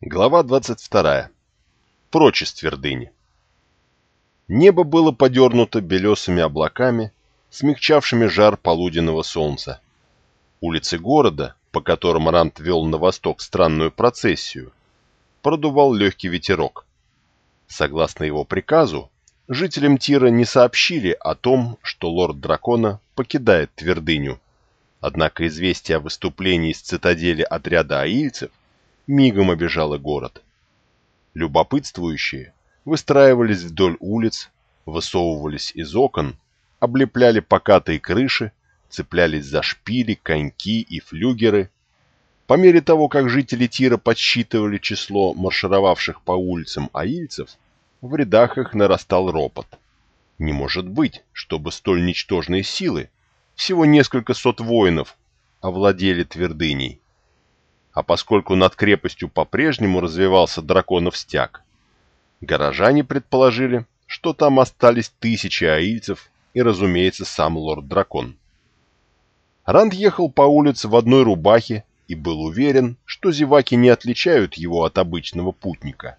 Глава 22. Прочь из твердыни. Небо было подернуто белесыми облаками, смягчавшими жар полуденного солнца. Улицы города, по которым Рант вел на восток странную процессию, продувал легкий ветерок. Согласно его приказу, жителям Тира не сообщили о том, что лорд Дракона покидает твердыню. Однако известие о выступлении из цитадели отряда аильцев мигом обежала город. Любопытствующие выстраивались вдоль улиц, высовывались из окон, облепляли покатые крыши, цеплялись за шпили, коньки и флюгеры. По мере того, как жители Тира подсчитывали число маршировавших по улицам аильцев, в рядах их нарастал ропот. Не может быть, чтобы столь ничтожные силы, всего несколько сот воинов, овладели твердыней а поскольку над крепостью по-прежнему развивался драконов стяг, горожане предположили, что там остались тысячи аильцев и, разумеется, сам лорд-дракон. Ранд ехал по улице в одной рубахе и был уверен, что зеваки не отличают его от обычного путника.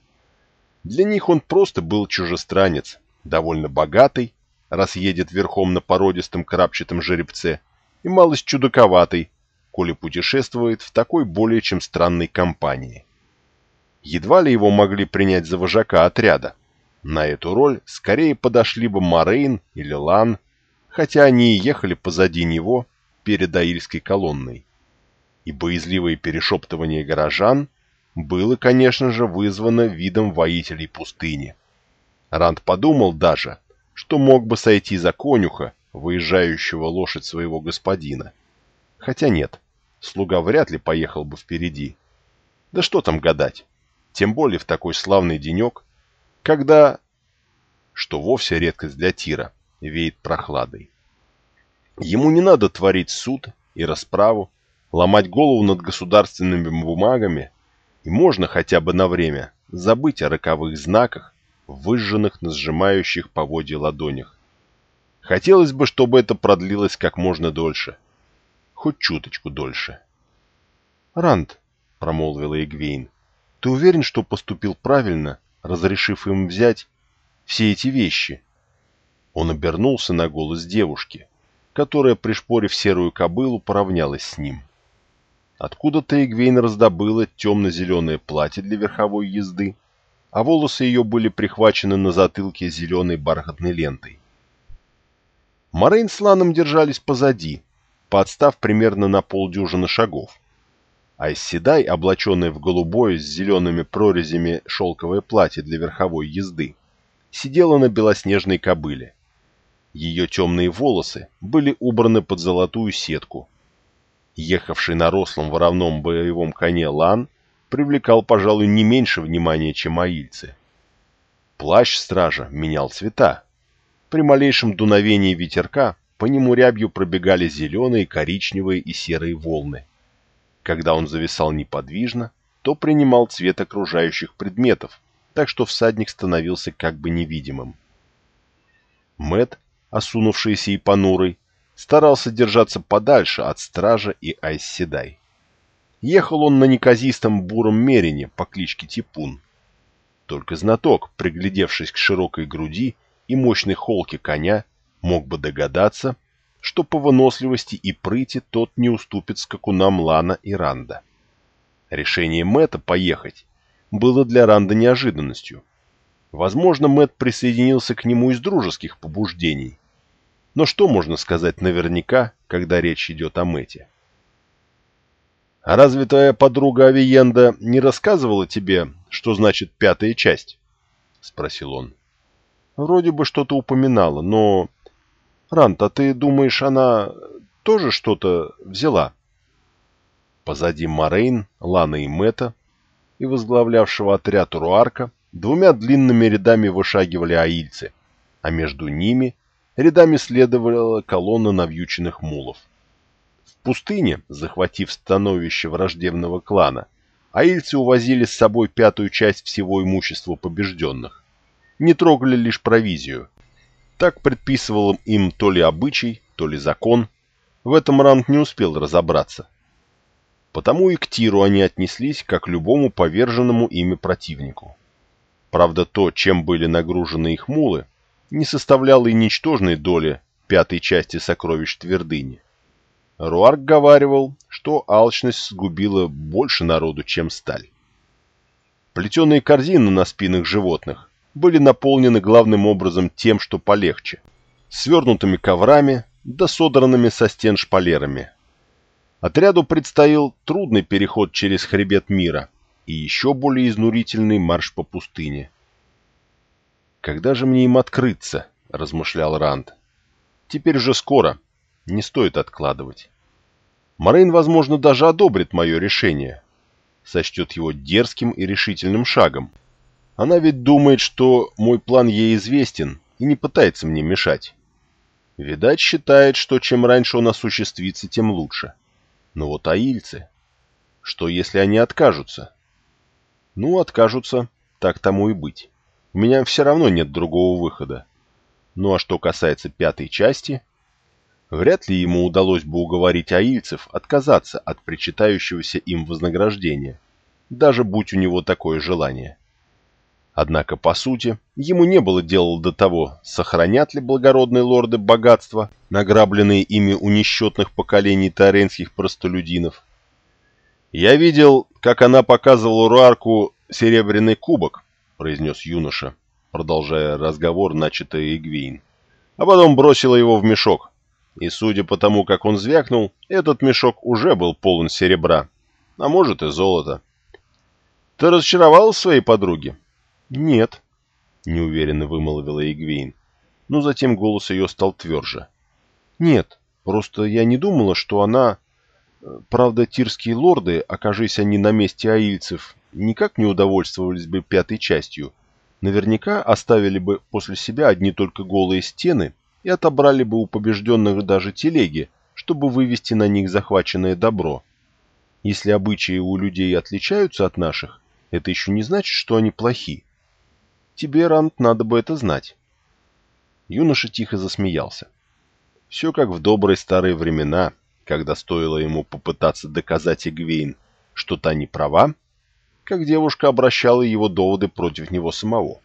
Для них он просто был чужестранец, довольно богатый, раз едет верхом на породистом крапчатом жеребце, и малость чудаковатый, коли путешествует в такой более чем странной компании. Едва ли его могли принять за вожака отряда. На эту роль скорее подошли бы Морейн или Лан, хотя они и ехали позади него перед Аильской колонной. И боязливое перешептывание горожан было, конечно же, вызвано видом воителей пустыни. Ранд подумал даже, что мог бы сойти за конюха, выезжающего лошадь своего господина. Хотя нет, слуга вряд ли поехал бы впереди. Да что там гадать, тем более в такой славный денек, когда, что вовсе редкость для Тира, веет прохладой. Ему не надо творить суд и расправу, ломать голову над государственными бумагами, и можно хотя бы на время забыть о роковых знаках, выжженных на сжимающих поводья ладонях. Хотелось бы, чтобы это продлилось как можно дольше – хоть чуточку дольше. «Ранд», — промолвила Эгвейн, — «ты уверен, что поступил правильно, разрешив им взять все эти вещи?» Он обернулся на голос девушки, которая, пришпорив серую кобылу, поравнялась с ним. Откуда-то Эгвейн раздобыла темно-зеленое платье для верховой езды, а волосы ее были прихвачены на затылке зеленой бархатной лентой. Морейн с Ланом держались позади, подстав примерно на полдюжины шагов. А Исседай, облаченная в голубое с зелеными прорезями шелковое платье для верховой езды, сидела на белоснежной кобыле. Ее темные волосы были убраны под золотую сетку. Ехавший на рослом воровном боевом коне Лан привлекал, пожалуй, не меньше внимания, чем аильцы. Плащ стража менял цвета. При малейшем дуновении ветерка по нему рябью пробегали зеленые, коричневые и серые волны. Когда он зависал неподвижно, то принимал цвет окружающих предметов, так что всадник становился как бы невидимым. Мэт, осунувшийся и понурый, старался держаться подальше от стража и Айсседай. Ехал он на неказистом буром мерине по кличке Типун. Только знаток, приглядевшись к широкой груди и мощной холке коня, мог бы догадаться, что по выносливости и прыти тот не уступит скакунам Лана и Ранда. Решение Мэтта поехать было для Ранда неожиданностью. Возможно, Мэтт присоединился к нему из дружеских побуждений. Но что можно сказать наверняка, когда речь идет о Мэтте? «А разве твоя подруга Авиенда не рассказывала тебе, что значит пятая часть?» — спросил он. «Вроде бы что-то упоминала, но Рант, а ты думаешь, она тоже что-то взяла? Позади Морейн, Лана и Мэтта и возглавлявшего отряд Руарка двумя длинными рядами вышагивали аильцы, а между ними рядами следовала колонна навьюченных мулов. В пустыне, захватив становище враждебного клана, аильцы увозили с собой пятую часть всего имущества побежденных. Не трогали лишь провизию, так предписывал им то ли обычай, то ли закон. В этом Ранг не успел разобраться. Потому и к тиру они отнеслись, как любому поверженному ими противнику. Правда, то, чем были нагружены их мулы, не составляло и ничтожной доли пятой части сокровищ твердыни. Руарк говаривал, что алчность сгубила больше народу, чем сталь. Плетеные корзины на спинах животных были наполнены главным образом тем, что полегче, свернутыми коврами да содранными со стен шпалерами. Отряду предстоял трудный переход через хребет мира и еще более изнурительный марш по пустыне. «Когда же мне им открыться?» – размышлял Ранд. «Теперь уже скоро. Не стоит откладывать. Морейн, возможно, даже одобрит мое решение. Сочтет его дерзким и решительным шагом. Она ведь думает, что мой план ей известен и не пытается мне мешать. Видать, считает, что чем раньше он осуществится, тем лучше. Но вот аильцы... Что, если они откажутся? Ну, откажутся, так тому и быть. У меня все равно нет другого выхода. Ну а что касается пятой части, Вряд ли ему удалось бы уговорить аильцев отказаться от причитающегося им вознаграждения, даже будь у него такое желание. Однако, по сути, ему не было дела до того, сохранят ли благородные лорды богатства, награбленные ими у несчетных поколений таренских простолюдинов. «Я видел, как она показывала Руарку серебряный кубок», — произнес юноша, продолжая разговор, начатый Игвейн, а потом бросила его в мешок и, судя по тому, как он звякнул, этот мешок уже был полон серебра, а может и золота. «Ты разочаровал своей подруги?» «Нет», — неуверенно вымолвила Игвейн, но затем голос ее стал тверже. «Нет, просто я не думала, что она...» Правда, тирские лорды, окажись они на месте аильцев, никак не удовольствовались бы пятой частью. Наверняка оставили бы после себя одни только голые стены и отобрали бы у побежденных даже телеги, чтобы вывести на них захваченное добро. Если обычаи у людей отличаются от наших, это еще не значит, что они плохи. Тебе, Рант, надо бы это знать. Юноша тихо засмеялся. Все как в добрые старые времена, когда стоило ему попытаться доказать Эгвейн, что та не права, как девушка обращала его доводы против него самого.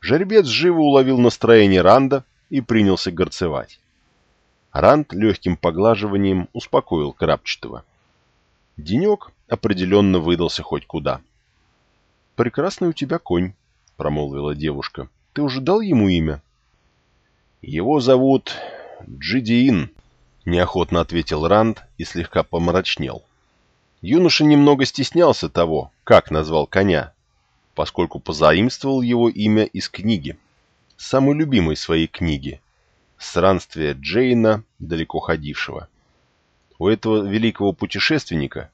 Жеребец живо уловил настроение Ранда и принялся горцевать. Ранд легким поглаживанием успокоил Крапчатого. Денек определенно выдался хоть куда. «Прекрасный у тебя конь», — промолвила девушка. «Ты уже дал ему имя?» «Его зовут Джидиин», — неохотно ответил Ранд и слегка помрачнел. Юноша немного стеснялся того, как назвал коня, поскольку позаимствовал его имя из книги самой любимой своей книги «Странствие Джейна, далеко ходившего». У этого великого путешественника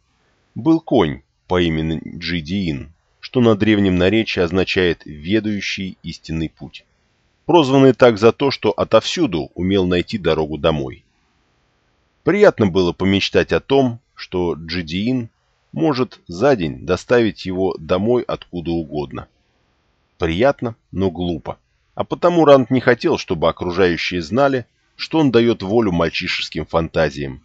был конь по имени Джидиин, что на древнем наречии означает «ведающий истинный путь», прозванный так за то, что отовсюду умел найти дорогу домой. Приятно было помечтать о том, что Джидиин может за день доставить его домой откуда угодно. Приятно, но глупо а потому Ранд не хотел, чтобы окружающие знали, что он дает волю мальчишеским фантазиям.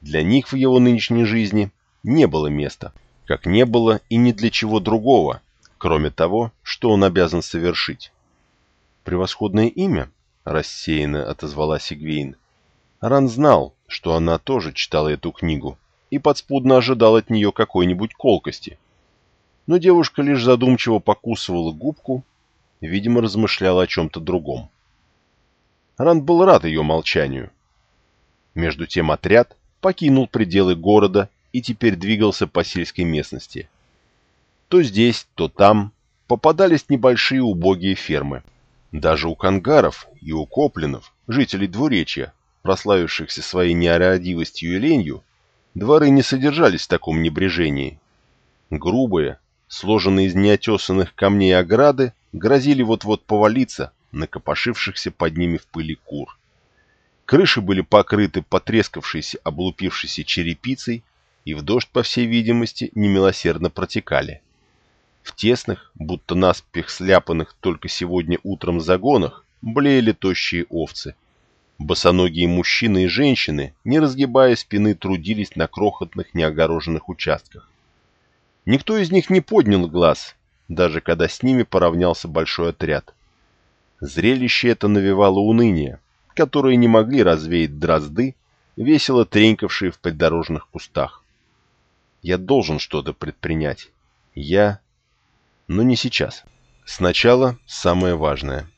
Для них в его нынешней жизни не было места, как не было и ни для чего другого, кроме того, что он обязан совершить. «Превосходное имя?» — рассеянно отозвалась Игвейн. Ран знал, что она тоже читала эту книгу и подспудно ожидал от нее какой-нибудь колкости. Но девушка лишь задумчиво покусывала губку видимо, размышляла о чем-то другом. Ранд был рад ее молчанию. Между тем отряд покинул пределы города и теперь двигался по сельской местности. То здесь, то там попадались небольшие убогие фермы. Даже у кангаров и у коплинов, жителей двуречья, прославившихся своей неородивостью и ленью, дворы не содержались в таком небрежении. Грубые, сложенные из неотесанных камней ограды, грозили вот-вот повалиться на копошившихся под ними в пыли кур. Крыши были покрыты потрескавшейся, облупившейся черепицей, и в дождь, по всей видимости, немилосердно протекали. В тесных, будто наспех сляпанных только сегодня утром загонах, блеяли тощие овцы. Босоногие мужчины и женщины, не разгибая спины, трудились на крохотных неогороженных участках. Никто из них не поднял глаз, даже когда с ними поравнялся большой отряд. Зрелище это навевало уныние, которое не могли развеять дрозды, весело тренькавшие в придорожных кустах. Я должен что-то предпринять. Я... Но не сейчас. Сначала самое важное.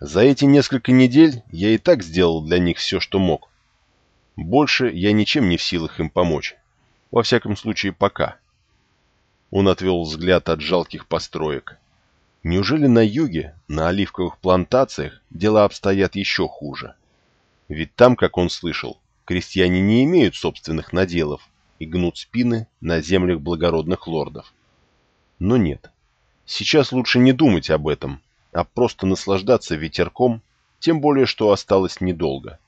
За эти несколько недель я и так сделал для них все, что мог. Больше я ничем не в силах им помочь. Во всяком случае, пока. Он отвел взгляд от жалких построек. Неужели на юге, на оливковых плантациях, дела обстоят еще хуже? Ведь там, как он слышал, крестьяне не имеют собственных наделов и гнут спины на землях благородных лордов. Но нет. Сейчас лучше не думать об этом, а просто наслаждаться ветерком, тем более, что осталось недолго.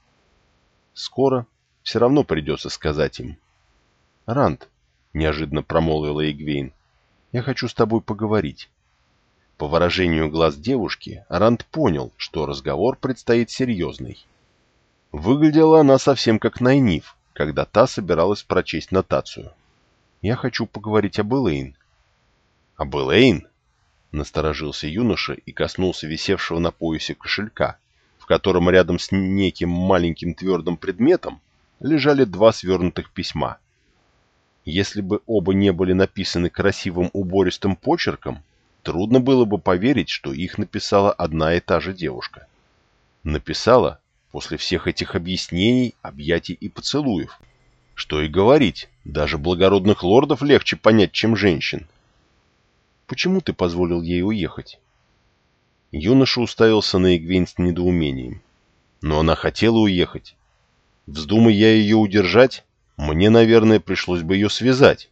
Скоро все равно придется сказать им. «Ранд», — неожиданно промолвила Игвейн, — «я хочу с тобой поговорить». По выражению глаз девушки, Ранд понял, что разговор предстоит серьезный. Выглядела она совсем как Найниф, когда та собиралась прочесть нотацию. «Я хочу поговорить об Элэйн». «Об Элэйн?» Насторожился юноша и коснулся висевшего на поясе кошелька, в котором рядом с неким маленьким твердым предметом лежали два свернутых письма. Если бы оба не были написаны красивым убористым почерком, трудно было бы поверить, что их написала одна и та же девушка. Написала после всех этих объяснений, объятий и поцелуев. Что и говорить, даже благородных лордов легче понять, чем женщин. Почему ты позволил ей уехать?» Юноша уставился на Игвень с недоумением. «Но она хотела уехать. Вздумай я ее удержать, мне, наверное, пришлось бы ее связать.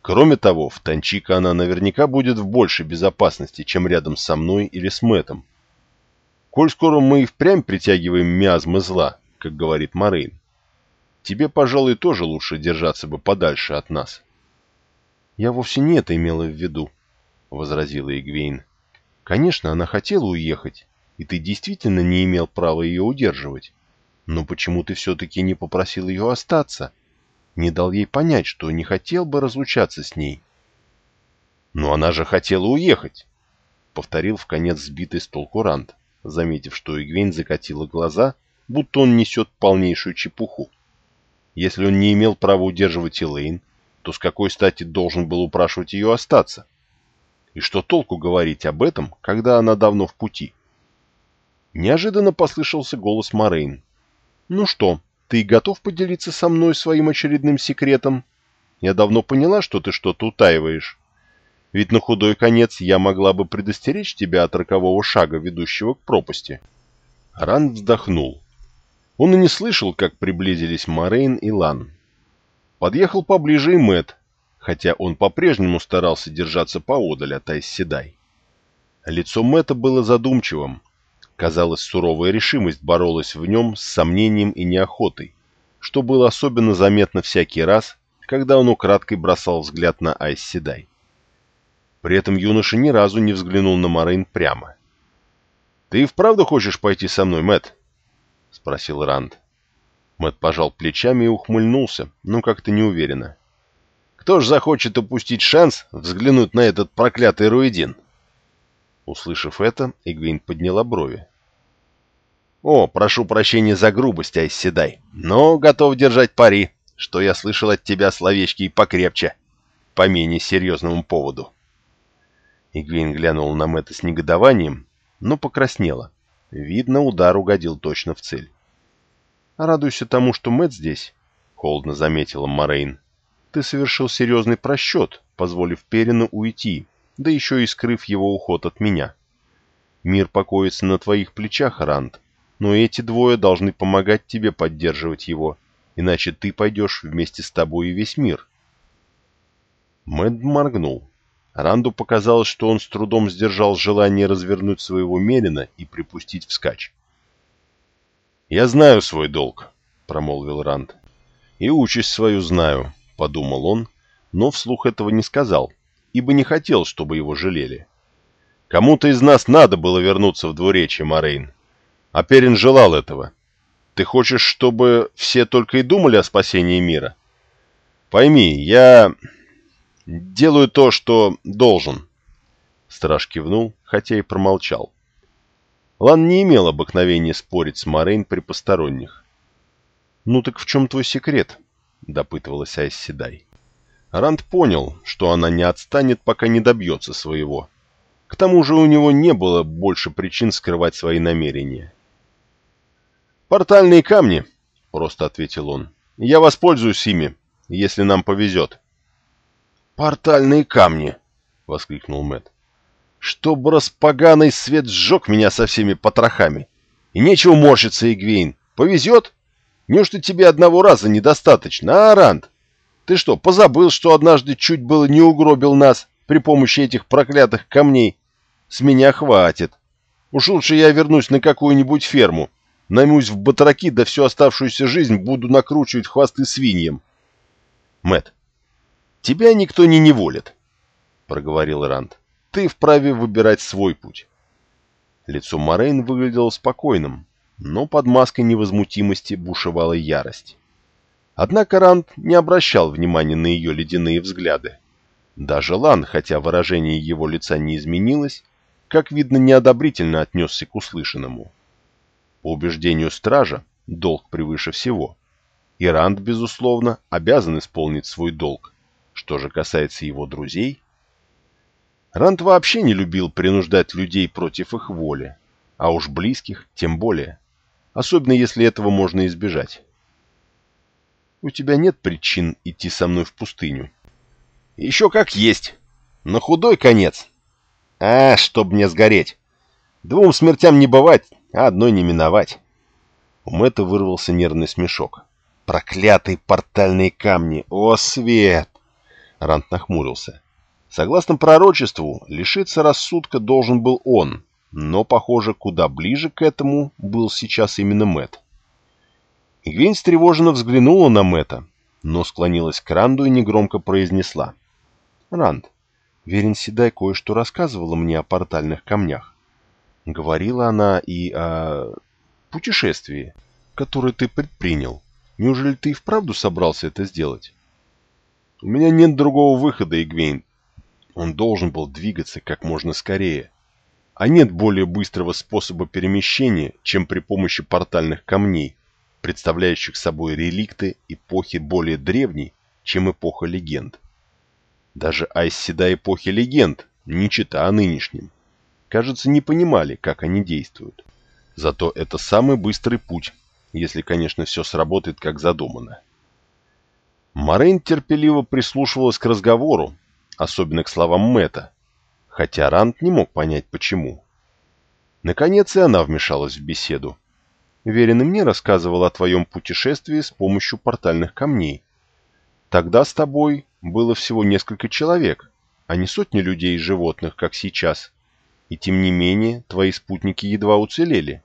Кроме того, в Танчика она наверняка будет в большей безопасности, чем рядом со мной или с Мэтом. Коль скоро мы и впрямь притягиваем миазмы зла, как говорит Марин, тебе, пожалуй, тоже лучше держаться бы подальше от нас. Я вовсе не это имела в виду, возразила Игвейн. «Конечно, она хотела уехать, и ты действительно не имел права ее удерживать. Но почему ты все-таки не попросил ее остаться? Не дал ей понять, что не хотел бы разлучаться с ней?» «Но она же хотела уехать!» — повторил в конец сбитый с толку Ранд, заметив, что Игвейн закатила глаза, будто он несет полнейшую чепуху. Если он не имел права удерживать Элейн, то с какой стати должен был упрашивать ее остаться? И что толку говорить об этом, когда она давно в пути? Неожиданно послышался голос Морейн. «Ну что, ты готов поделиться со мной своим очередным секретом? Я давно поняла, что ты что-то утаиваешь. Ведь на худой конец я могла бы предостеречь тебя от рокового шага, ведущего к пропасти». Ранд вздохнул. Он и не слышал, как приблизились Морейн и Лан. Подъехал поближе и Мэт, хотя он по-прежнему старался держаться поодаль от Айсседай. Лицо Мэтта было задумчивым. Казалось, суровая решимость боролась в нем с сомнением и неохотой, что было особенно заметно всякий раз, когда он украдкой бросал взгляд на Айсседай. При этом юноша ни разу не взглянул на Морейн прямо. «Ты и вправду хочешь пойти со мной, Мэтт?» — спросил Ранд. Мэтт пожал плечами и ухмыльнулся, но как-то неуверенно. Кто ж захочет упустить шанс взглянуть на этот проклятый руидин? Услышав это, Игвин подняла брови. «О, прошу прощения за грубость, Айсседай, но готов держать пари, что я слышал от тебя словечки и покрепче, по менее серьезному поводу». Игвин глянул на Мэтта с негодованием, но покраснела. Видно, удар угодил точно в цель. «Радуйся тому, что Мэтт здесь», — холодно заметила Морейн ты совершил серьезный просчет, позволив Перину уйти, да еще и скрыв его уход от меня. Мир покоится на твоих плечах, Ранд, но эти двое должны помогать тебе поддерживать его, иначе ты пойдешь вместе с тобой и весь мир. Мэд моргнул. Ранду показалось, что он с трудом сдержал желание развернуть своего Мерина и припустить вскачь. «Я знаю свой долг», — промолвил Ранд. «И участь свою знаю. — подумал он, но вслух этого не сказал, ибо не хотел, чтобы его жалели. Кому-то из нас надо было вернуться в двуречье, Морейн. А Перин желал этого. Ты хочешь, чтобы все только и думали о спасении мира? Пойми, я делаю то, что должен. Страж кивнул, хотя и промолчал. Лан не имел обыкновения спорить с Морейн при посторонних. «Ну так в чем твой секрет?» — допытывалась Айс Седай. Ранд понял, что она не отстанет, пока не добьется своего. К тому же у него не было больше причин скрывать свои намерения. «Портальные камни», — просто ответил он. «Я воспользуюсь ими, если нам повезет». «Портальные камни!» — воскликнул Мэт. «Чтоб распоганый свет сжег меня со всеми потрохами! И нечего морщиться, Игвейн! Повезет? Неужто тебе одного раза недостаточно, а, Ранд?» Ты что, позабыл, что однажды чуть было не угробил нас при помощи этих проклятых камней? С меня хватит. Уж лучше я вернусь на какую-нибудь ферму, наймусь в батраки, да всю оставшуюся жизнь буду накручивать хвосты свиньям. Мэт, тебя никто не неволит, проговорил Ранд. Ты вправе выбирать свой путь. Лицо Морейн выглядело спокойным, но под маской невозмутимости бушевала ярость. Однако Ранд не обращал внимания на ее ледяные взгляды. Даже Лан, хотя выражение его лица не изменилось, как видно, неодобрительно отнесся к услышанному. По убеждению стража, долг превыше всего. И Ранд, безусловно, обязан исполнить свой долг. Что же касается его друзей... Ранд вообще не любил принуждать людей против их воли, а уж близких тем более, особенно если этого можно избежать у тебя нет причин идти со мной в пустыню. Еще как есть. На худой конец. А, чтоб мне сгореть. Двум смертям не бывать, а одной не миновать. У Мэтта вырвался нервный смешок. Проклятые портальные камни! О, свет! Рант нахмурился. Согласно пророчеству, лишиться рассудка должен был он, но, похоже, куда ближе к этому был сейчас именно Мэтт. Гвин встревоженно взглянула на Мэтта, но склонилась к Ранду и негромко произнесла. «Ранд, Верин Седай кое-что рассказывала мне о портальных камнях. Говорила она и о путешествии, которое ты предпринял. Неужели ты и вправду собрался это сделать?» «У меня нет другого выхода, Игвейн. Он должен был двигаться как можно скорее. А нет более быстрого способа перемещения, чем при помощи портальных камней, представляющих собой реликты эпохи более древней, чем эпоха легенд. Даже айсседа эпохи легенд, не чита о нынешнем, кажется, не понимали, как они действуют. Зато это самый быстрый путь, если, конечно, все сработает как задумано. Морейн терпеливо прислушивалась к разговору, особенно к словам Мэта, хотя Рант не мог понять, почему. Наконец и она вмешалась в беседу. Верен мне рассказывал о твоем путешествии с помощью портальных камней. Тогда с тобой было всего несколько человек, а не сотни людей и животных, как сейчас. И тем не менее, твои спутники едва уцелели.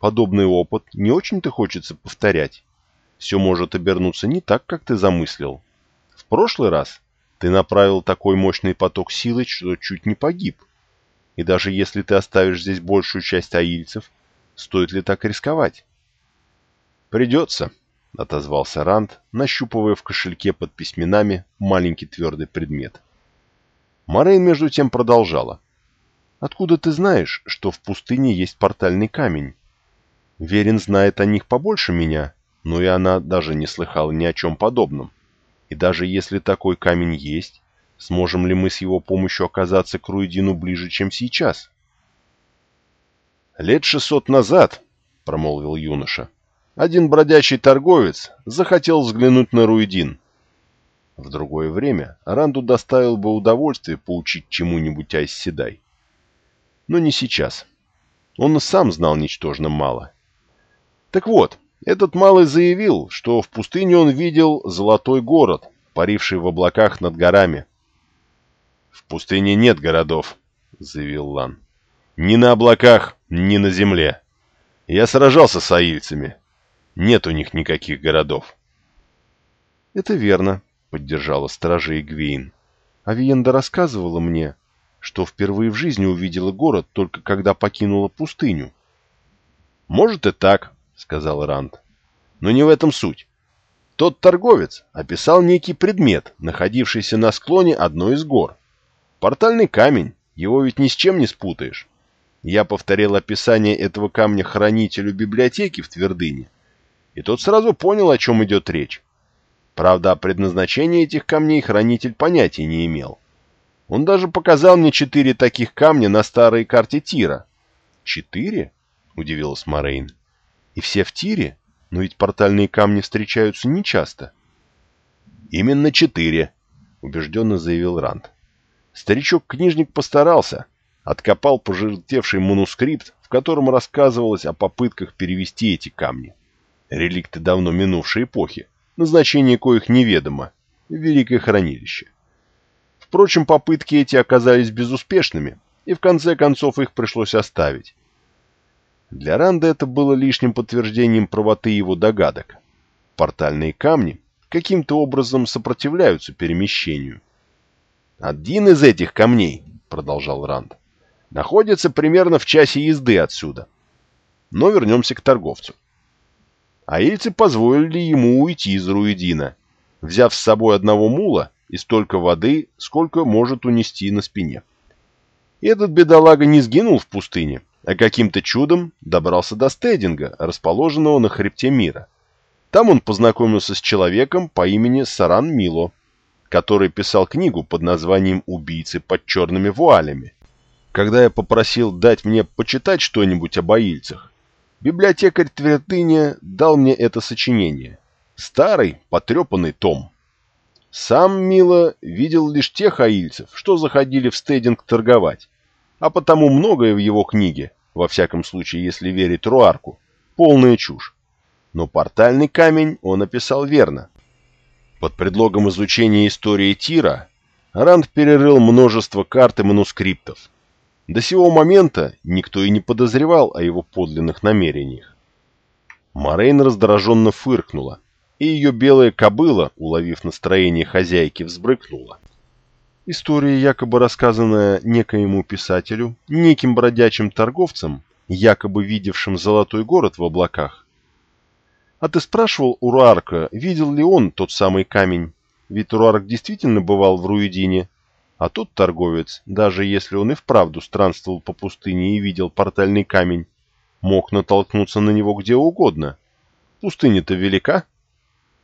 Подобный опыт не очень-то хочется повторять. Все может обернуться не так, как ты замыслил. В прошлый раз ты направил такой мощный поток силы, что чуть не погиб. И даже если ты оставишь здесь большую часть аильцев, Стоит ли так рисковать? «Придется», — отозвался Ранд, нащупывая в кошельке под письменами маленький твердый предмет. Морейн между тем продолжала. «Откуда ты знаешь, что в пустыне есть портальный камень? Верин знает о них побольше меня, но и она даже не слыхала ни о чем подобном. И даже если такой камень есть, сможем ли мы с его помощью оказаться к Руидину ближе, чем сейчас?» «Лет шестьсот назад», — промолвил юноша, — «один бродячий торговец захотел взглянуть на Руидин. В другое время Ранду доставил бы удовольствие поучить чему-нибудь Айсседай. Но не сейчас. Он сам знал ничтожно мало. Так вот, этот малый заявил, что в пустыне он видел золотой город, паривший в облаках над горами. «В пустыне нет городов», — заявил Лан. Ни на облаках, ни на земле. Я сражался с аильцами. Нет у них никаких городов. Это верно, поддержала стража Игвейн. Авиенда рассказывала мне, что впервые в жизни увидела город только когда покинула пустыню. Может и так, — сказал Ранд. «Но не в этом суть. Тот торговец описал некий предмет, находившийся на склоне одной из гор. Портальный камень, его ведь ни с чем не спутаешь. Я повторил описание этого камня хранителю библиотеки в Твердыне, и тот сразу понял, о чем идет речь. Правда, о предназначении этих камней хранитель понятия не имел. Он даже показал мне четыре таких камня на старой карте Тира. «Четыре?» — удивилась Морейн. И все в тире? Но ведь портальные камни встречаются нечасто. Именно четыре, убежденно заявил Ранд. Старичок-книжник постарался, откопал пожелтевший манускрипт, в котором рассказывалось о попытках перевести эти камни. Реликты давно минувшей эпохи, назначение коих неведомо, Великое Хранилище. Впрочем, попытки эти оказались безуспешными, и в конце концов их пришлось оставить. Для Ранда это было лишним подтверждением правоты его догадок. Портальные камни каким-то образом сопротивляются перемещению. «Один из этих камней», — продолжал Ранд, — «находится примерно в часе езды отсюда. Но вернемся к торговцу. Аильцы позволили ему уйти из Руидина, взяв с собой одного мула и столько воды, сколько может унести на спине. Этот бедолага не сгинул в пустыне, а каким-то чудом добрался до стейдинга, расположенного на хребте мира. Там он познакомился с человеком по имени Саран Мило, который писал книгу под названием «Убийцы под черными вуалями». Когда я попросил дать мне почитать что-нибудь об аильцах, библиотекарь Твердыня дал мне это сочинение. Старый, потрепанный том. Сам Мило видел лишь тех аильцев, что заходили в стейдинг торговать, а потому многое в его книге во всяком случае, если верить Руарку, полная чушь. Но портальный камень он описал верно. Под предлогом изучения истории Тира Ранд перерыл множество карт и манускриптов. До сего момента никто и не подозревал о его подлинных намерениях. Морейн раздраженно фыркнула, и ее белая кобыла, уловив настроение хозяйки, взбрыкнула. История, якобы рассказанная некоему писателю, неким бродячим торговцем, якобы видевшим золотой город в облаках. А ты спрашивал у Руарка, видел ли он тот самый камень? Ведь Руарк действительно бывал в Руидине, а тот торговец, даже если он и вправду странствовал по пустыне и видел портальный камень, мог натолкнуться на него где угодно. Пустыня-то велика.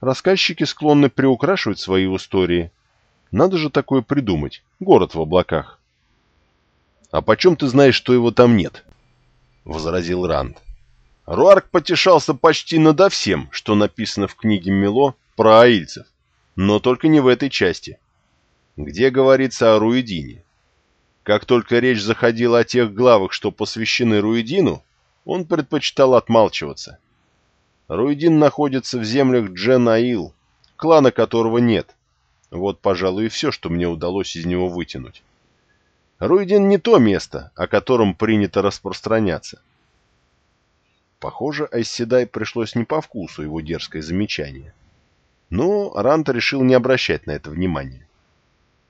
Рассказчики склонны приукрашивать свои истории – надо же такое придумать. Город в облаках. «А почем ты знаешь, что его там нет?» — возразил Ранд. Руарк потешался почти надо всем, что написано в книге Мело про аильцев, но только не в этой части, где говорится о Руидине. Как только речь заходила о тех главах, что посвящены Руидину, он предпочитал отмалчиваться. Руидин находится в землях Джен-Аил, клана которого нет — вот, пожалуй, и все, что мне удалось из него вытянуть. Руидин не то место, о котором принято распространяться. Похоже, Айседай пришлось не по вкусу его дерзкое замечание. Но Рант решил не обращать на это внимания.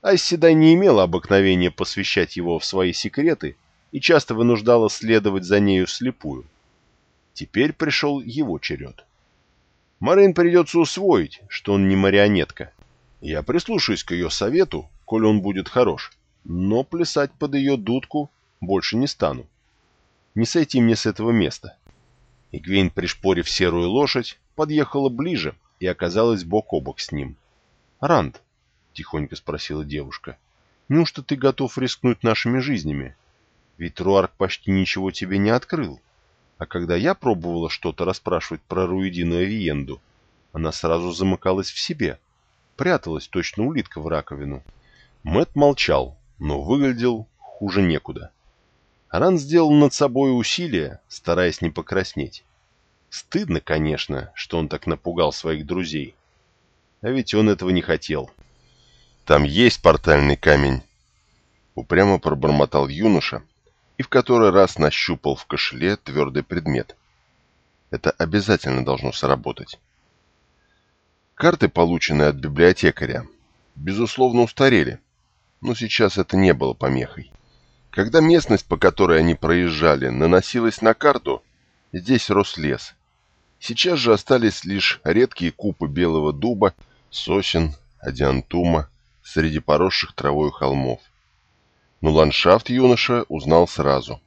Айседай не имела обыкновения посвящать его в свои секреты и часто вынуждала следовать за нею слепую. Теперь пришел его черед. Марин придется усвоить, что он не марионетка, я прислушаюсь к ее совету, коль он будет хорош, но плясать под ее дудку больше не стану. Не сойти мне с этого места. Игвейн, пришпорив серую лошадь, подъехала ближе и оказалась бок о бок с ним. «Ранд», — тихонько спросила девушка, — «неужто ты готов рискнуть нашими жизнями? Ведь Руарк почти ничего тебе не открыл. А когда я пробовала что-то расспрашивать про Руидину Авиенду, она сразу замыкалась в себе» пряталась точно улитка в раковину. Мэт молчал, но выглядел хуже некуда. Ран сделал над собой усилие, стараясь не покраснеть. Стыдно, конечно, что он так напугал своих друзей. А ведь он этого не хотел. «Там есть портальный камень», — упрямо пробормотал юноша и в который раз нащупал в кошеле твердый предмет. Это обязательно должно сработать. Карты, полученные от библиотекаря, безусловно устарели, но сейчас это не было помехой. Когда местность, по которой они проезжали, наносилась на карту, здесь рос лес, Сейчас же остались лишь редкие купы белого дуба, сосен, адиантума среди поросших травой холмов. Но ландшафт юноша узнал сразу.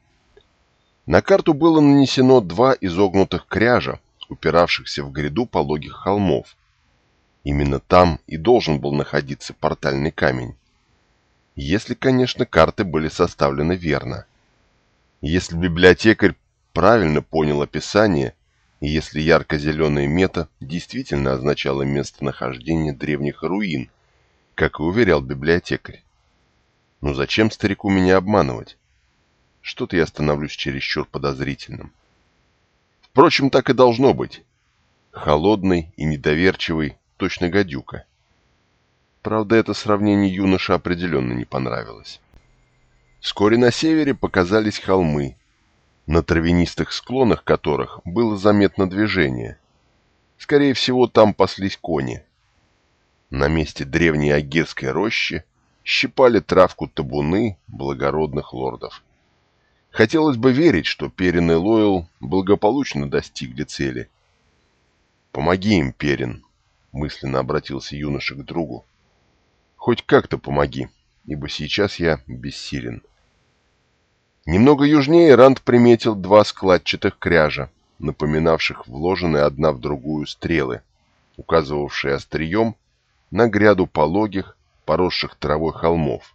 На карту было нанесено два изогнутых кряжа, упиравшихся в гряду пологих холмов. Именно там и должен был находиться портальный камень. Если, конечно, карты были составлены верно. Если библиотекарь правильно понял описание, и если ярко-зеленая мета действительно означала местонахождение древних руин, как и уверял библиотекарь. Ну зачем старику меня обманывать? Что-то я становлюсь чересчур подозрительным. Впрочем, так и должно быть. Холодный и недоверчивый, точно гадюка. Правда, это сравнение юноше определенно не понравилось. Вскоре на севере показались холмы, на травянистых склонах которых было заметно движение. Скорее всего, там паслись кони. На месте древней агирской рощи щипали травку табуны благородных лордов. Хотелось бы верить, что Перин и Лойл благополучно достигли цели. «Помоги им, Перин», — мысленно обратился юноша к другу. «Хоть как-то помоги, ибо сейчас я бессилен». Немного южнее Ранд приметил два складчатых кряжа, напоминавших вложенные одна в другую стрелы, указывавшие острием на гряду пологих, поросших травой холмов.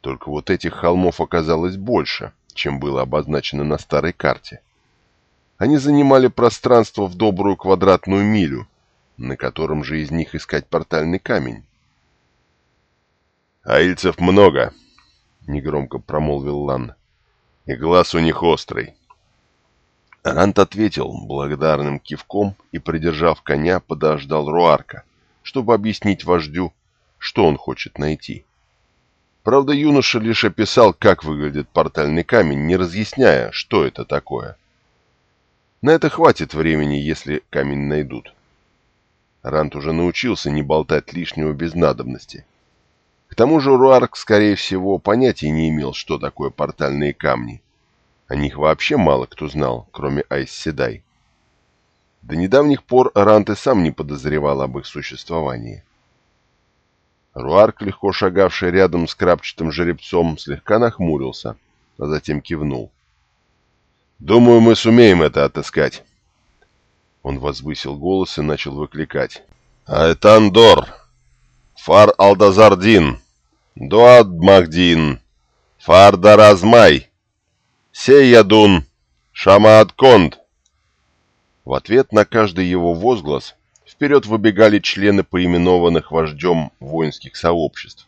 Только вот этих холмов оказалось больше, чем было обозначено на старой карте. Они занимали пространство в добрую квадратную милю, на котором же из них искать портальный камень. «Аильцев много», — негромко промолвил Лан. «И глаз у них острый». Рант ответил благодарным кивком и, придержав коня, подождал Руарка, чтобы объяснить вождю, что он хочет найти. Правда, юноша лишь описал, как выглядит портальный камень, не разъясняя, что это такое. На это хватит времени, если камень найдут. Рант уже научился не болтать лишнего без надобности. К тому же Руарк, скорее всего, понятия не имел, что такое портальные камни. О них вообще мало кто знал, кроме Айс Седай. До недавних пор Рант и сам не подозревал об их существовании. Руарк, легко шагавший рядом с крапчатым жеребцом, слегка нахмурился, а затем кивнул. «Думаю, мы сумеем это отыскать». Он возвысил голос и начал выкликать. «Айтандор! Фар Алдазардин! Дуад Магдин! Фар Даразмай! Сейядун! Шамаат Конд!» В ответ на каждый его возглас вперед выбегали члены поименованных вождем воинских сообществ,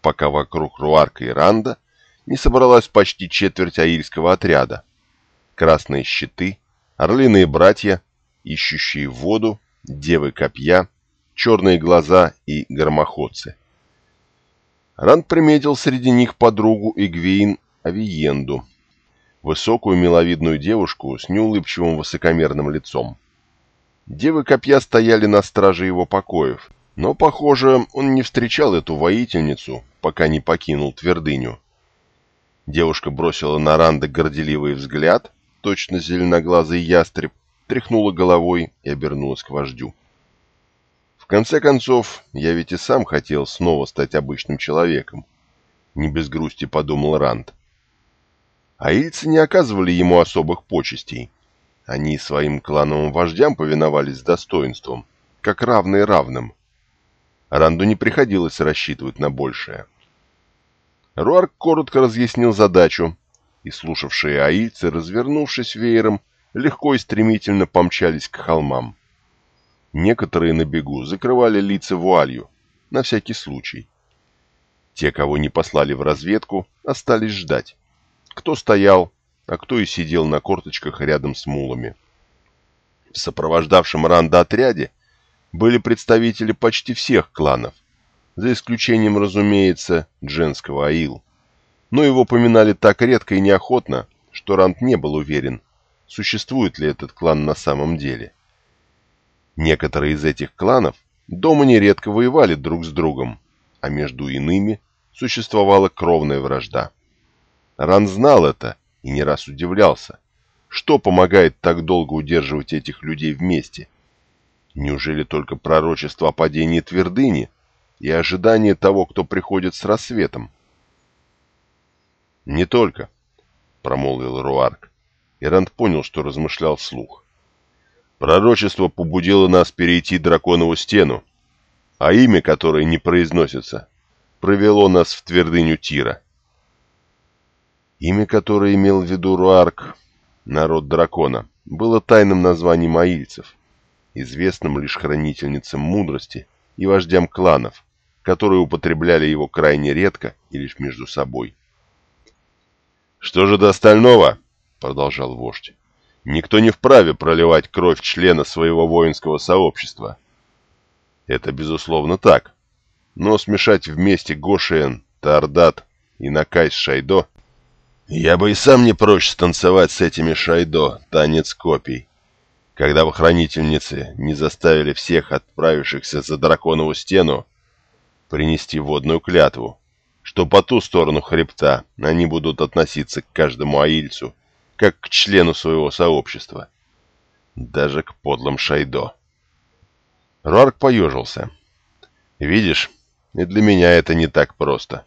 пока вокруг Руарка и Ранда не собралась почти четверть аильского отряда. Красные щиты, орлиные братья, ищущие воду, девы копья, черные глаза и громоходцы. Ранд приметил среди них подругу Игвейн Авиенду, высокую миловидную девушку с неулыбчивым высокомерным лицом. Девы копья стояли на страже его покоев, но, похоже, он не встречал эту воительницу, пока не покинул твердыню. Девушка бросила на Ранда горделивый взгляд, точно зеленоглазый ястреб, тряхнула головой и обернулась к вождю. В конце концов, я ведь и сам хотел снова стать обычным человеком. Не без грусти подумал Ранд. А ильцы не оказывали ему особых почестей. Они своим клановым вождям повиновались с достоинством, как равные равным. Ранду не приходилось рассчитывать на большее. Руарк коротко разъяснил задачу, и слушавшие аильцы, развернувшись веером, легко и стремительно помчались к холмам. Некоторые на бегу закрывали лица вуалью, на всякий случай. Те, кого не послали в разведку, остались ждать. Кто стоял, а кто и сидел на корточках рядом с мулами. В сопровождавшем Ранда отряде были представители почти всех кланов, за исключением, разумеется, дженского Аил. Но его поминали так редко и неохотно, что Ранд не был уверен, существует ли этот клан на самом деле. Некоторые из этих кланов дома нередко воевали друг с другом, а между иными существовала кровная вражда. Ран знал это и не раз удивлялся. Что помогает так долго удерживать этих людей вместе? Неужели только пророчество о падении твердыни и ожидание того, кто приходит с рассветом? «Не только», — промолвил Руарк. Ирант понял, что размышлял вслух. «Пророчество побудило нас перейти драконову стену, а имя, которое не произносится, провело нас в твердыню Тира. Имя, которое имел в виду Руарк, народ дракона, было тайным названием аильцев, известным лишь хранительницам мудрости и вождям кланов, которые употребляли его крайне редко и лишь между собой. «Что же до остального?» — продолжал вождь. «Никто не вправе проливать кровь члена своего воинского сообщества». Это, безусловно, так. Но смешать вместе Гошиен, Тардат и Накай с Шайдо... Я бы и сам не прочь станцевать с этими Шайдо танец копий, когда бы хранительницы не заставили всех отправившихся за драконову стену принести водную клятву, что по ту сторону хребта они будут относиться к каждому аильцу, как к члену своего сообщества, даже к подлым Шайдо. Руарк поежился. «Видишь, и для меня это не так просто».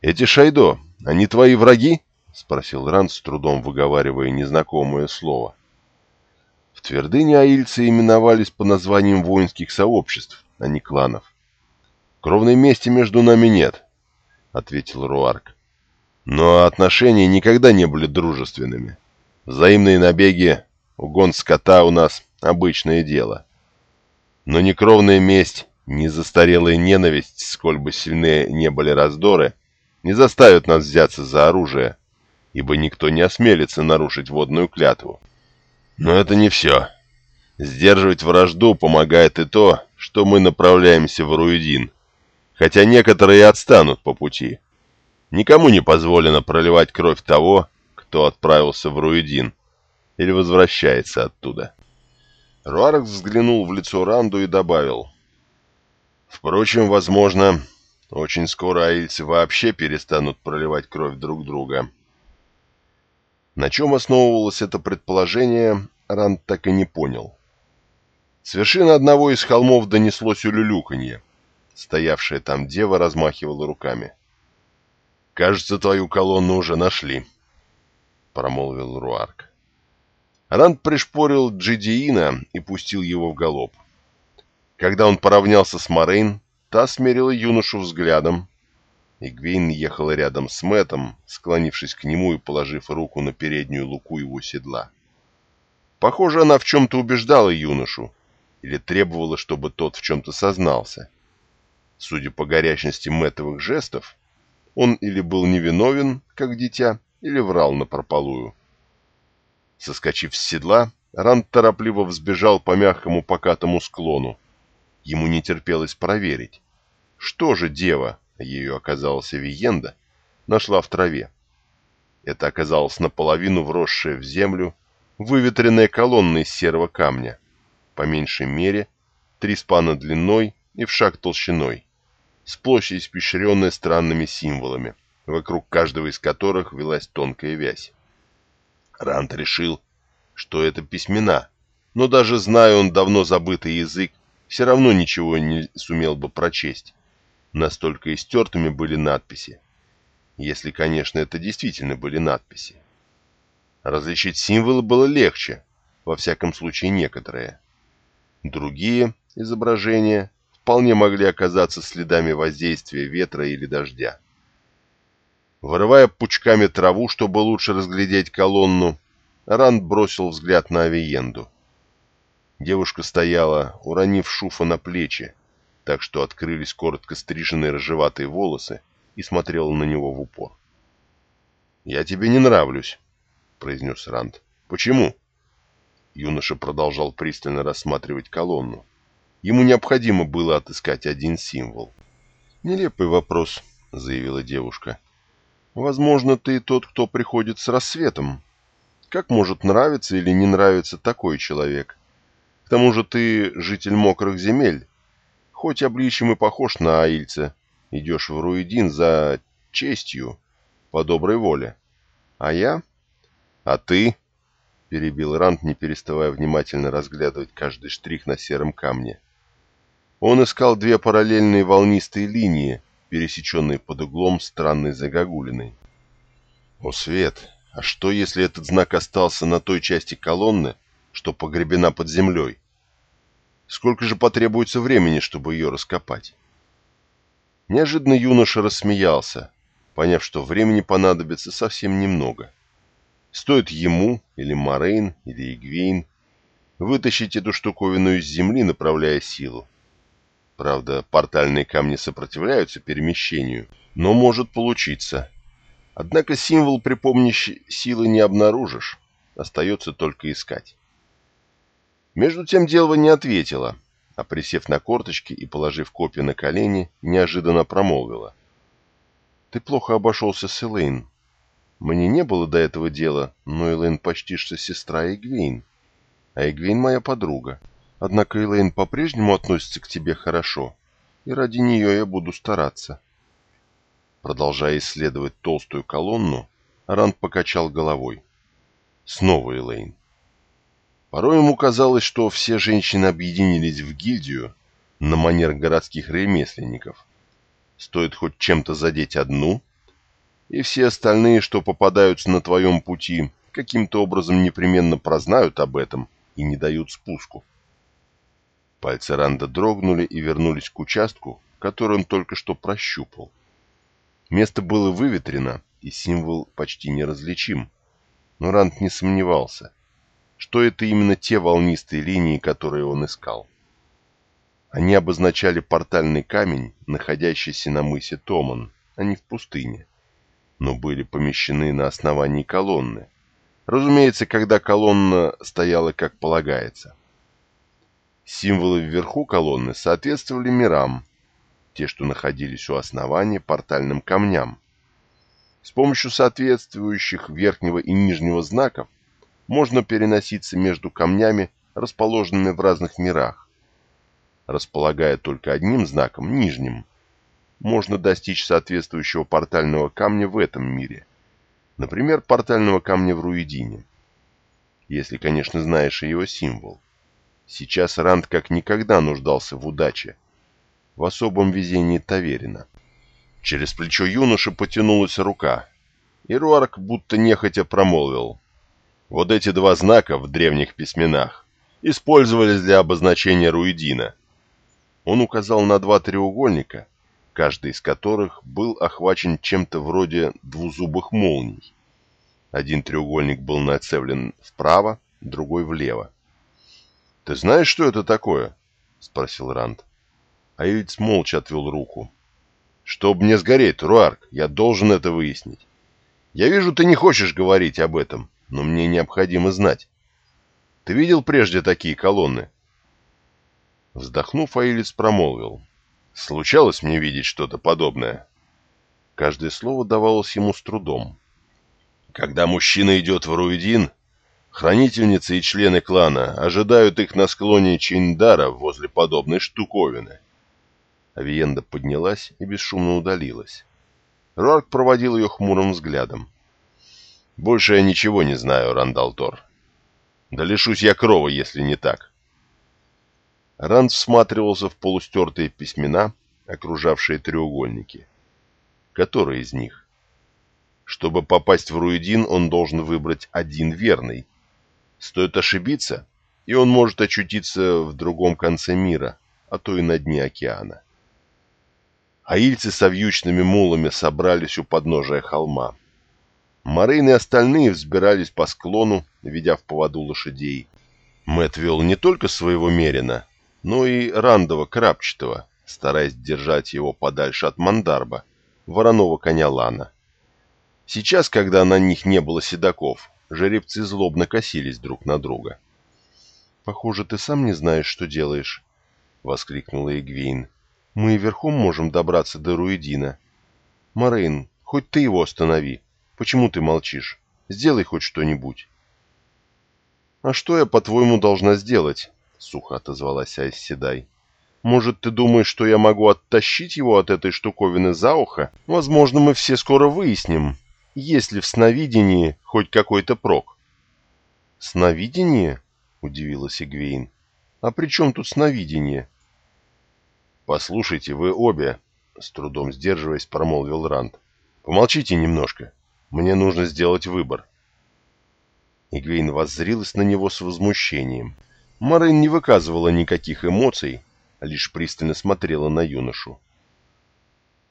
«Эти Шайдо, они твои враги?» — спросил Ранд, с трудом выговаривая незнакомое слово. В твердыне аильцы именовались по названиям воинских сообществ, а не кланов. «Кровной мести между нами нет», — ответил Руарк. «Но отношения никогда не были дружественными. Взаимные набеги, угон скота у нас — обычное дело. Но ни кровная месть, ни застарелая ненависть, сколь бы сильны не были раздоры, не заставят нас взяться за оружие, ибо никто не осмелится нарушить водную клятву. Но это не все. Сдерживать вражду помогает и то, что мы направляемся в Руидин, хотя некоторые отстанут по пути. Никому не позволено проливать кровь того, кто отправился в Руидин или возвращается оттуда. Руарк взглянул в лицо Ранду и добавил. Впрочем, возможно, очень скоро аильцы вообще перестанут проливать кровь друг друга. На чем основывалось это предположение, Ранд так и не понял. С вершины одного из холмов донеслось улюлюканье. Стоявшая там дева размахивала руками. «Кажется, твою колонну уже нашли», — промолвил Руарк. Ранд пришпорил Джидиина и пустил его в галоп. Когда он поравнялся с Морейн, та смерила юношу взглядом. Игвейн ехала рядом с Мэтом, склонившись к нему и положив руку на переднюю луку его седла. Похоже, она в чем-то убеждала юношу или требовала, чтобы тот в чем-то сознался. Судя по горячности Мэттовых жестов, он или был невиновен, как дитя, или врал напропалую. Соскочив с седла, Ранд торопливо взбежал по мягкому покатому склону. Ему не терпелось проверить, что же дева, ею оказалась Виенда, нашла в траве. Это оказалось наполовину вросшая в землю выветренная колонна из серого камня, по меньшей мере три спана длиной и в шаг толщиной, сплошь испещренная странными символами, вокруг каждого из которых велась тонкая вязь. Рант решил, что это письмена, но даже зная он давно забытый язык, все равно ничего не сумел бы прочесть. Настолько истертыми были надписи. Если, конечно, это действительно были надписи. Различить символы было легче, во всяком случае некоторые. Другие изображения вполне могли оказаться следами воздействия ветра или дождя. Вырывая пучками траву, чтобы лучше разглядеть колонну, Ранд бросил взгляд на Авиенду. Девушка стояла, уронив шуфа на плечи, так что открылись коротко стриженные рыжеватые волосы, и смотрела на него в упор. «Я тебе не нравлюсь», — произнес Ранд. «Почему?» Юноша продолжал пристально рассматривать колонну. Ему необходимо было отыскать один символ. «Нелепый вопрос», — заявила девушка. Возможно, ты тот, кто приходит с рассветом. Как может нравиться или не нравиться такой человек? К тому же ты житель мокрых земель. Хоть обличьем и похож на аильца, идешь в Руидин за честью, по доброй воле. А я? «А ты?» — перебил Рант, не переставая внимательно разглядывать каждый штрих на сером камне. Он искал две параллельные волнистые линии, пересеченные под углом странной загогулиной. «О, Свет, а что, если этот знак остался на той части колонны, что погребена под землей? Сколько же потребуется времени, чтобы ее раскопать?» Неожиданно юноша рассмеялся, поняв, что времени понадобится совсем немного. Стоит ему, или Морейн, или Игвейн, вытащить эту штуковину из земли, направляя силу. Правда, портальные камни сопротивляются перемещению, но может получиться. Однако символ при помощи силы не обнаружишь, остается только искать. Между тем Делва не ответила, а присев на корточки и положив копья на колени, неожиданно промолвила. «Ты плохо обошелся с Элейн. Мне не было до этого дела, но Элейн почти что сестра Эгвейн. А Эгвейн моя подруга. Однако Элейн по-прежнему относится к тебе хорошо, и ради нее я буду стараться. Продолжая исследовать толстую колонну, Ранд покачал головой. Снова Элейн. Порой ему казалось, что все женщины объединились в гильдию на манер городских ремесленников. Стоит хоть чем-то задеть одну — и все остальные, что попадаются на твоем пути, каким-то образом непременно прознают об этом и не дают спуску. Пальцы Ранда дрогнули и вернулись к участку, который он только что прощупал. Место было выветрено, и символ почти неразличим. Но Ранд не сомневался, что это именно те волнистые линии, которые он искал. Они обозначали портальный камень, находящийся на мысе Томан, а не в пустыне но были помещены на основании колонны. Разумеется, когда колонна стояла как полагается. Символы вверху колонны соответствовали мирам, те, что находились у основания портальным камням. С помощью соответствующих верхнего и нижнего знаков можно переноситься между камнями, расположенными в разных мирах. Располагая только одним знаком, нижним, можно достичь соответствующего портального камня в этом мире. Например, портального камня в Руидине. Если, конечно, знаешь его символ. Сейчас Ранд как никогда нуждался в удаче. В особом везении Таверина. Через плечо юноши потянулась рука. И Руарк будто нехотя промолвил. Вот эти два знака в древних письменах использовались для обозначения Руидина. Он указал на два треугольника, каждый из которых был охвачен чем-то вроде двузубых молний. Один треугольник был нацелен вправо, другой влево. «Ты знаешь, что это такое?» — спросил Ранд. Аильц молча отвел руку. «Чтоб мне сгореть, Руарк, я должен это выяснить. Я вижу, ты не хочешь говорить об этом, но мне необходимо знать. Ты видел прежде такие колонны?» Вздохнув, Аилец промолвил. Случалось мне видеть что-то подобное. Каждое слово давалось ему с трудом. Когда мужчина идет в Руидин, хранительницы и члены клана ожидают их на склоне Чиндара возле подобной штуковины. Авиенда поднялась и бесшумно удалилась. Руарк проводил ее хмурым взглядом. «Больше я ничего не знаю, Рандалтор. Да лишусь я крова, если не так». Ранд всматривался в полустертые письмена, окружавшие треугольники. Который из них? Чтобы попасть в Руидин, он должен выбрать один верный. Стоит ошибиться, и он может очутиться в другом конце мира, а то и на дне океана. Аильцы с вьючными мулами собрались у подножия холма. Морейн и остальные взбирались по склону, ведя в поводу лошадей. Мэт вел не только своего Мерина, но и Рандова Крапчатого, стараясь держать его подальше от Мандарба, вороного коня Лана. Сейчас, когда на них не было седаков, жеребцы злобно косились друг на друга. «Похоже, ты сам не знаешь, что делаешь», — воскликнула Эгвейн. «Мы верхом можем добраться до Руидина. Морейн, хоть ты его останови. Почему ты молчишь? Сделай хоть что-нибудь». «А что я, по-твоему, должна сделать?» сухо отозвалась Айсседай. «Может, ты думаешь, что я могу оттащить его от этой штуковины за ухо? Возможно, мы все скоро выясним, есть ли в сновидении хоть какой-то прок». «Сновидение?» — удивилась Игвейн. «А при чем тут сновидение?» «Послушайте, вы обе», — с трудом сдерживаясь, промолвил Ранд. «Помолчите немножко. Мне нужно сделать выбор». Игвейн воззрилась на него с возмущением. Марин не выказывала никаких эмоций, лишь пристально смотрела на юношу.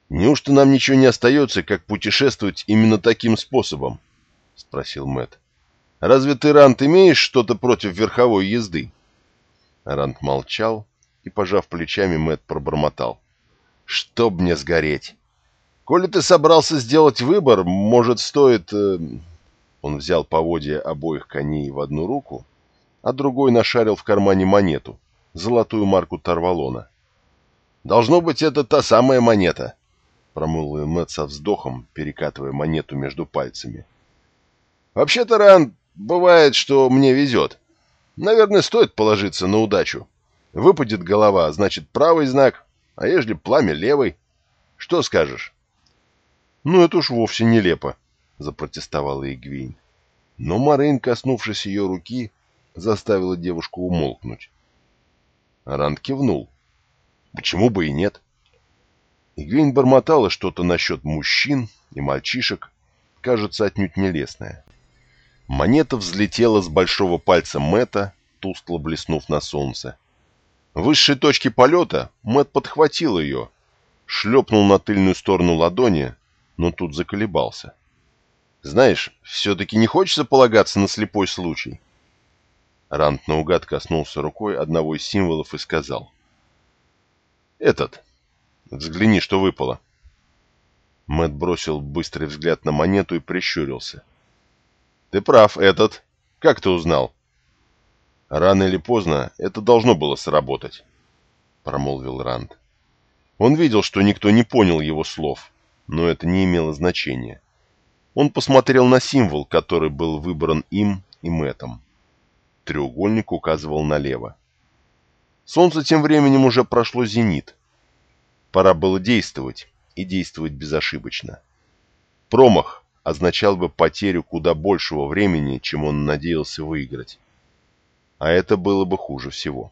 «Неужто нам ничего не остается, как путешествовать именно таким способом?» — спросил Мэт. «Разве ты, Рант, имеешь что-то против верховой езды?» Рант молчал, и, пожав плечами, Мэт пробормотал. «Чтоб мне сгореть! Коли ты собрался сделать выбор, может, стоит...» э... Он взял поводья обоих коней в одну руку, а другой нашарил в кармане монету, золотую марку Тарвалона. «Должно быть, это та самая монета», — промолвил Мэтт со вздохом, перекатывая монету между пальцами. «Вообще-то, Ран, бывает, что мне везет. Наверное, стоит положиться на удачу. Выпадет голова, значит, правый знак, а ежели пламя левый. Что скажешь?» «Ну, это уж вовсе нелепо», — запротестовала Игвейн. Но Марин, коснувшись ее руки, заставила девушку умолкнуть. Ранд кивнул. Почему бы и нет? Игвейн бормотала что-то насчет мужчин и мальчишек, кажется, отнюдь нелестное. Монета взлетела с большого пальца Мэта, тускло блеснув на солнце. В высшей точке полета Мэт подхватил ее, шлепнул на тыльную сторону ладони, но тут заколебался. «Знаешь, все-таки не хочется полагаться на слепой случай». Рант наугад коснулся рукой одного из символов и сказал. «Этот. Взгляни, что выпало». Мэт бросил быстрый взгляд на монету и прищурился. «Ты прав, этот. Как ты узнал?» «Рано или поздно это должно было сработать», — промолвил Ранд. Он видел, что никто не понял его слов, но это не имело значения. Он посмотрел на символ, который был выбран им и Мэтом. Треугольник указывал налево. Солнце тем временем уже прошло зенит. Пора было действовать, и действовать безошибочно. Промах означал бы потерю куда большего времени, чем он надеялся выиграть. А это было бы хуже всего.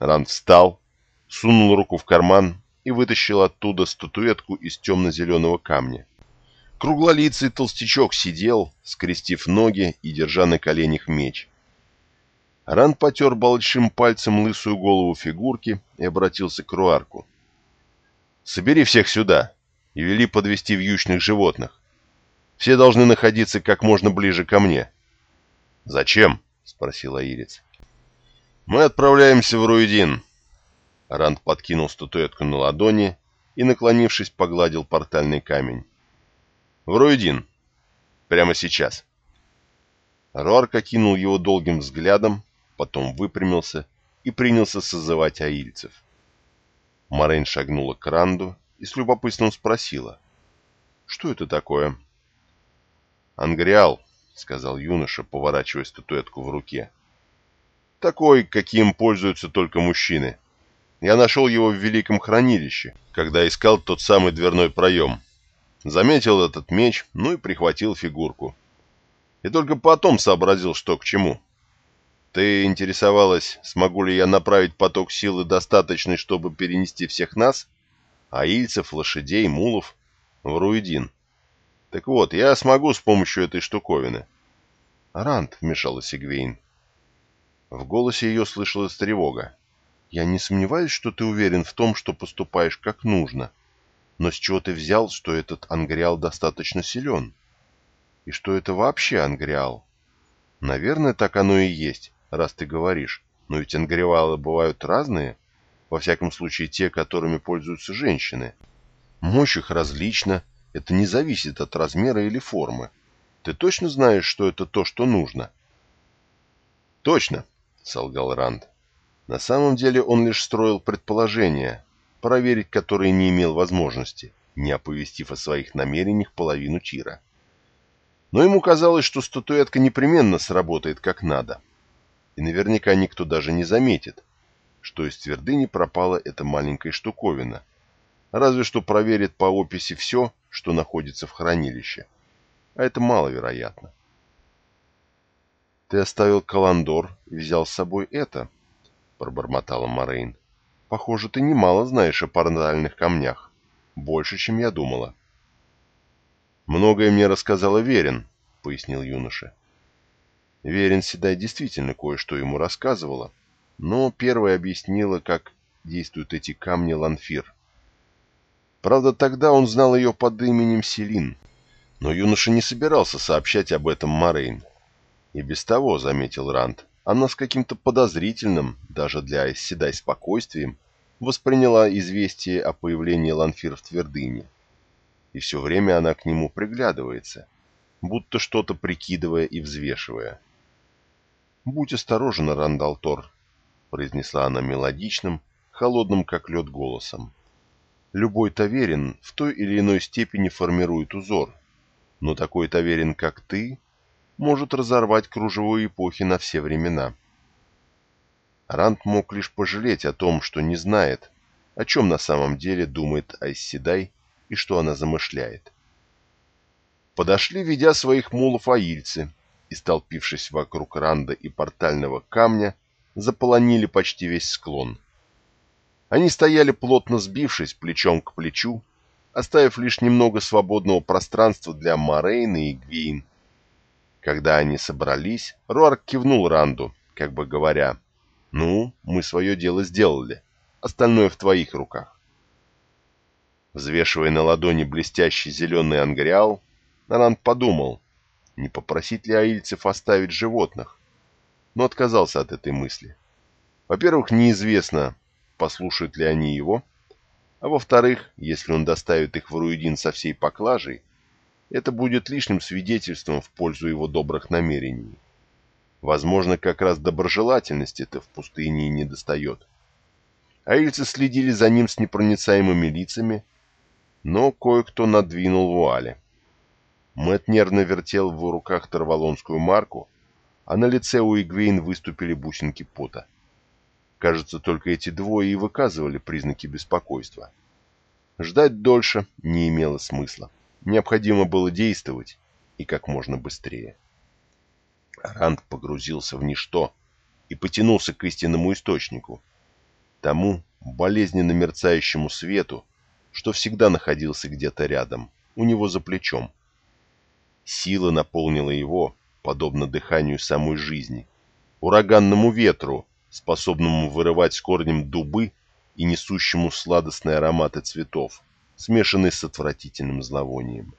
Ранд встал, сунул руку в карман и вытащил оттуда статуэтку из темно-зеленого камня. Круглолицый толстячок сидел, скрестив ноги и держа на коленях меч. Ран потер большим пальцем лысую голову фигурки и обратился к Руарку. «Собери всех сюда и вели подвести вьючных животных. Все должны находиться как можно ближе ко мне». «Зачем?» — спросил Аирец. «Мы отправляемся в Руидин». Ранд подкинул статуэтку на ладони и, наклонившись, погладил портальный камень. «В Руидин. Прямо сейчас». Руарк окинул его долгим взглядом, потом выпрямился и принялся созывать аильцев. Морейн шагнула к Ранду и с любопытством спросила. «Что это такое?» «Ангриал», — сказал юноша, поворачивая статуэтку в руке. «Такой, каким пользуются только мужчины. Я нашел его в Великом Хранилище, когда искал тот самый дверной проем. Заметил этот меч, ну и прихватил фигурку. И только потом сообразил, что к чему». Ты интересовалась, смогу ли я направить поток силы достаточный, чтобы перенести всех нас, аильцев, лошадей, мулов, в Руидин. Так вот, я смогу с помощью этой штуковины. Рант, вмешалась Игвейн. В голосе ее слышалась тревога. Я не сомневаюсь, что ты уверен в том, что поступаешь как нужно. Но с чего ты взял, что этот ангриал достаточно силен? И что это вообще ангриал? Наверное, так оно и есть раз ты говоришь. Но ведь ангревалы бывают разные. Во всяком случае, те, которыми пользуются женщины. Мощь их различна. Это не зависит от размера или формы. Ты точно знаешь, что это то, что нужно? Точно, солгал Ранд. На самом деле он лишь строил предположения, проверить которые не имел возможности, не оповестив о своих намерениях половину Тира. Но ему казалось, что статуэтка непременно сработает как надо и наверняка никто даже не заметит, что из твердыни пропала эта маленькая штуковина, разве что проверит по описи все, что находится в хранилище. А это маловероятно. «Ты оставил Каландор и взял с собой это», — пробормотала Морейн. «Похоже, ты немало знаешь о портальных камнях. Больше, чем я думала». «Многое мне рассказала Верин», — пояснил юноша. Верин Седай действительно кое-что ему рассказывала, но первая объяснила, как действуют эти камни Ланфир. Правда, тогда он знал ее под именем Селин, но юноша не собирался сообщать об этом Морейн. И без того, заметил Ранд, она с каким-то подозрительным, даже для Айсседай спокойствием, восприняла известие о появлении Ланфир в твердыне. И все время она к нему приглядывается, будто что-то прикидывая и взвешивая. «Будь осторожен, Рандалтор», — произнесла она мелодичным, холодным как лед голосом. «Любой таверин в той или иной степени формирует узор, но такой таверин, как ты, может разорвать кружево эпохи на все времена». Ранд мог лишь пожалеть о том, что не знает, о чем на самом деле думает Айсседай и что она замышляет. Подошли, ведя своих мулов аильцы, и, столпившись вокруг ранда и портального камня, заполонили почти весь склон. Они стояли плотно сбившись плечом к плечу, оставив лишь немного свободного пространства для Морейна и Гвейн. Когда они собрались, Руарк кивнул Ранду, как бы говоря, «Ну, мы свое дело сделали, остальное в твоих руках». Взвешивая на ладони блестящий зеленый ангриал, Ранд подумал, не попросить ли аильцев оставить животных, но отказался от этой мысли. Во-первых, неизвестно, послушают ли они его, а во-вторых, если он доставит их в Руидин со всей поклажей, это будет лишним свидетельством в пользу его добрых намерений. Возможно, как раз доброжелательности-то в пустыне и не достает. Аильцы следили за ним с непроницаемыми лицами, но кое-кто надвинул вуали. Мэт нервно вертел в руках торвалонскую марку, а на лице у Игвейн выступили бусинки пота. Кажется, только эти двое и выказывали признаки беспокойства. Ждать дольше не имело смысла. Необходимо было действовать, и как можно быстрее. Ранд погрузился в ничто и потянулся к истинному источнику, тому болезненно мерцающему свету, что всегда находился где-то рядом, у него за плечом. Сила наполнила его, подобно дыханию самой жизни, ураганному ветру, способному вырывать с корнем дубы и несущему сладостные ароматы цветов, смешанные с отвратительным зловонием.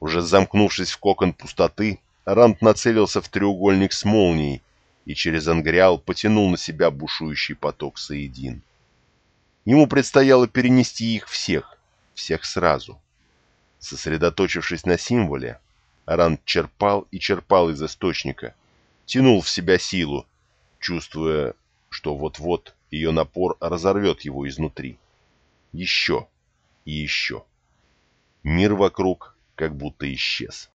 Уже замкнувшись в кокон пустоты, Рант нацелился в треугольник с молнией и через ангриал потянул на себя бушующий поток соедин. Ему предстояло перенести их всех, всех сразу. Сосредоточившись на символе, Ранд черпал и черпал из источника, тянул в себя силу, чувствуя, что вот-вот ее напор разорвет его изнутри. Еще и еще. Мир вокруг как будто исчез.